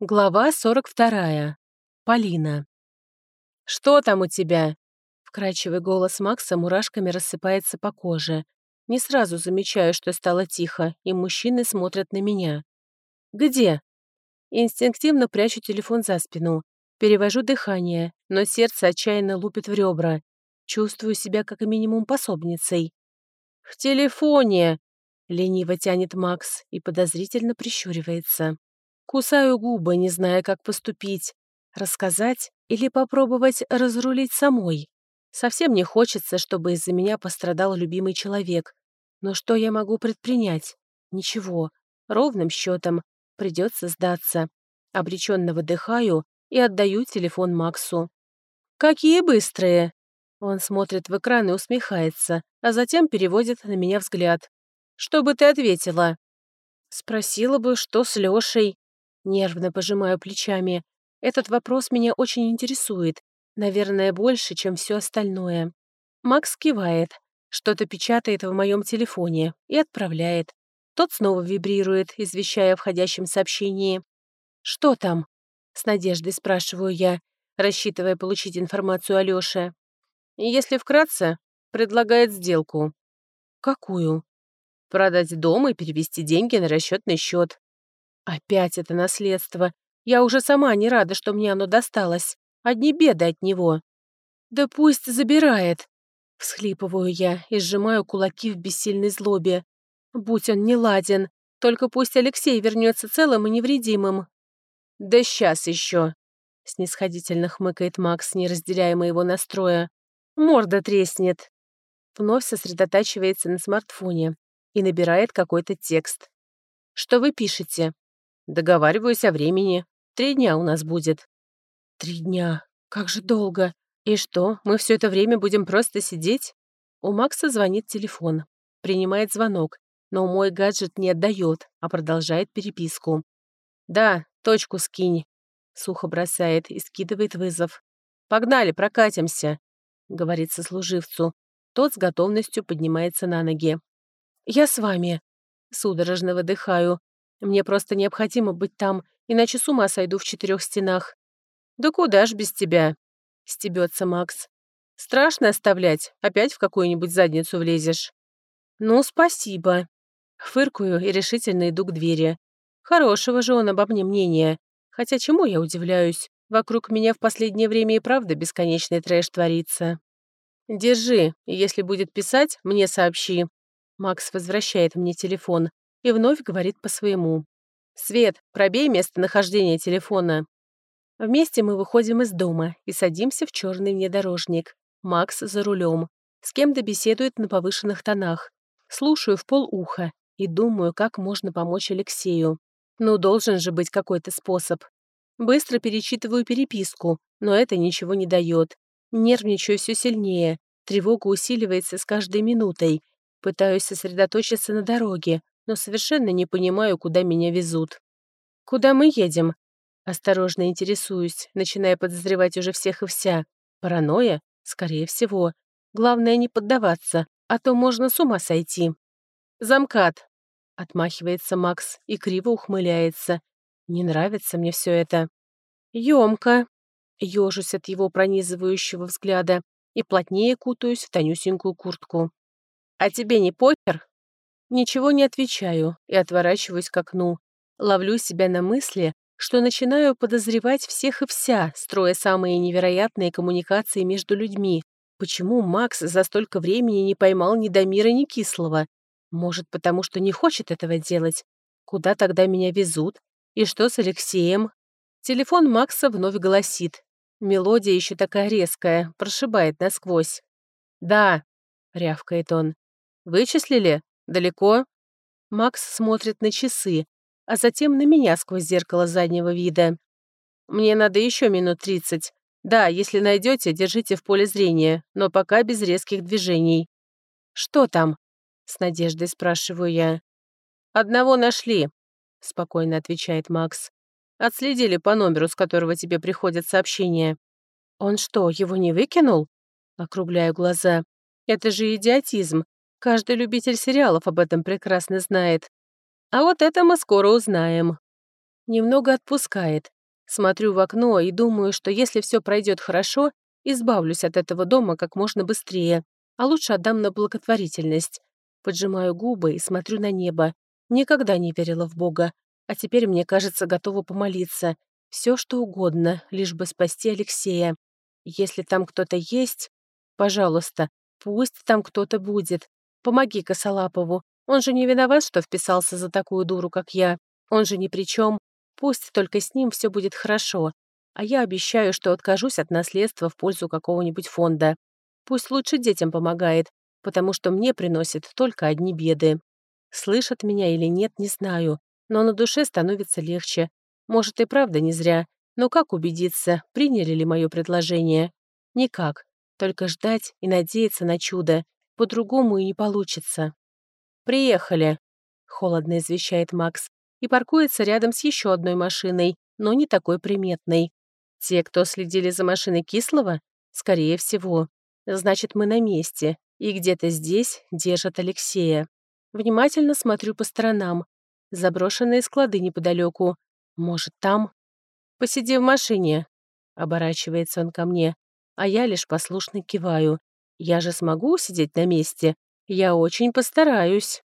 Глава 42. Полина. «Что там у тебя?» Вкрадчивый голос Макса мурашками рассыпается по коже. Не сразу замечаю, что стало тихо, и мужчины смотрят на меня. «Где?» Инстинктивно прячу телефон за спину. Перевожу дыхание, но сердце отчаянно лупит в ребра. Чувствую себя как минимум пособницей. «В телефоне!» — лениво тянет Макс и подозрительно прищуривается. Кусаю губы, не зная, как поступить. Рассказать или попробовать разрулить самой. Совсем не хочется, чтобы из-за меня пострадал любимый человек. Но что я могу предпринять? Ничего. Ровным счетом. Придется сдаться. Обреченно выдыхаю и отдаю телефон Максу. «Какие быстрые!» Он смотрит в экран и усмехается, а затем переводит на меня взгляд. «Что бы ты ответила?» Спросила бы, что с Лешей. Нервно пожимаю плечами. Этот вопрос меня очень интересует. Наверное, больше, чем все остальное. Макс кивает, что-то печатает в моем телефоне и отправляет. Тот снова вибрирует, извещая о входящем сообщении. «Что там?» — с надеждой спрашиваю я, рассчитывая получить информацию о Лёше. Если вкратце, предлагает сделку. «Какую?» «Продать дом и перевести деньги на расчетный счет. Опять это наследство. Я уже сама не рада, что мне оно досталось. Одни беды от него. Да пусть забирает. Всхлипываю я и сжимаю кулаки в бессильной злобе. Будь он не ладен, только пусть Алексей вернется целым и невредимым. Да сейчас еще. Снисходительно хмыкает Макс, не разделяя моего настроя. Морда треснет. Вновь сосредотачивается на смартфоне и набирает какой-то текст. Что вы пишете? Договариваюсь о времени. Три дня у нас будет». «Три дня? Как же долго. И что, мы все это время будем просто сидеть?» У Макса звонит телефон. Принимает звонок, но мой гаджет не отдает, а продолжает переписку. «Да, точку скинь», — сухо бросает и скидывает вызов. «Погнали, прокатимся», — говорит сослуживцу. Тот с готовностью поднимается на ноги. «Я с вами», — судорожно выдыхаю, мне просто необходимо быть там, иначе с ума сойду в четырех стенах. «Да куда ж без тебя?» — стебется Макс. «Страшно оставлять, опять в какую-нибудь задницу влезешь». «Ну, спасибо». Фыркую и решительно иду к двери. Хорошего же он обо мне мнения. Хотя чему я удивляюсь? Вокруг меня в последнее время и правда бесконечный трэш творится. «Держи, если будет писать, мне сообщи». Макс возвращает мне телефон и вновь говорит по своему. «Свет, пробей местонахождение телефона». Вместе мы выходим из дома и садимся в черный внедорожник. Макс за рулем. С кем-то беседует на повышенных тонах. Слушаю в полуха и думаю, как можно помочь Алексею. Ну, должен же быть какой-то способ. Быстро перечитываю переписку, но это ничего не дает. Нервничаю все сильнее. Тревога усиливается с каждой минутой. Пытаюсь сосредоточиться на дороге, но совершенно не понимаю, куда меня везут. «Куда мы едем?» Осторожно интересуюсь, начиная подозревать уже всех и вся. Паранойя? Скорее всего. Главное не поддаваться, а то можно с ума сойти. «Замкат!» — отмахивается Макс и криво ухмыляется. «Не нравится мне все это». «Ёмко!» — ёжусь от его пронизывающего взгляда и плотнее кутаюсь в тонюсенькую куртку. «А тебе не покер?» Ничего не отвечаю и отворачиваюсь к окну. Ловлю себя на мысли, что начинаю подозревать всех и вся, строя самые невероятные коммуникации между людьми. Почему Макс за столько времени не поймал ни Дамира, ни Кислого? Может, потому что не хочет этого делать? Куда тогда меня везут? И что с Алексеем? Телефон Макса вновь голосит. Мелодия еще такая резкая, прошибает насквозь. «Да», — рявкает он. «Вычислили?» Далеко?» Макс смотрит на часы, а затем на меня сквозь зеркало заднего вида. «Мне надо еще минут тридцать. Да, если найдете, держите в поле зрения, но пока без резких движений». «Что там?» — с надеждой спрашиваю я. «Одного нашли», — спокойно отвечает Макс. «Отследили по номеру, с которого тебе приходят сообщения». «Он что, его не выкинул?» Округляю глаза. «Это же идиотизм. Каждый любитель сериалов об этом прекрасно знает. А вот это мы скоро узнаем. Немного отпускает. Смотрю в окно и думаю, что если все пройдет хорошо, избавлюсь от этого дома как можно быстрее, а лучше отдам на благотворительность. Поджимаю губы и смотрю на небо. Никогда не верила в Бога, а теперь, мне кажется, готова помолиться. Все, что угодно, лишь бы спасти Алексея. Если там кто-то есть, пожалуйста, пусть там кто-то будет. Помоги Косолапову. Он же не виноват, что вписался за такую дуру, как я. Он же ни при чем. Пусть только с ним все будет хорошо. А я обещаю, что откажусь от наследства в пользу какого-нибудь фонда. Пусть лучше детям помогает, потому что мне приносит только одни беды. Слышат меня или нет, не знаю, но на душе становится легче. Может, и правда не зря, но как убедиться, приняли ли мое предложение? Никак. Только ждать и надеяться на чудо. По-другому и не получится. «Приехали», — холодно извещает Макс, и паркуется рядом с еще одной машиной, но не такой приметной. Те, кто следили за машиной Кислого? Скорее всего. Значит, мы на месте, и где-то здесь держат Алексея. Внимательно смотрю по сторонам. Заброшенные склады неподалеку. Может, там? «Посиди в машине», — оборачивается он ко мне, а я лишь послушно киваю. «Я же смогу сидеть на месте? Я очень постараюсь».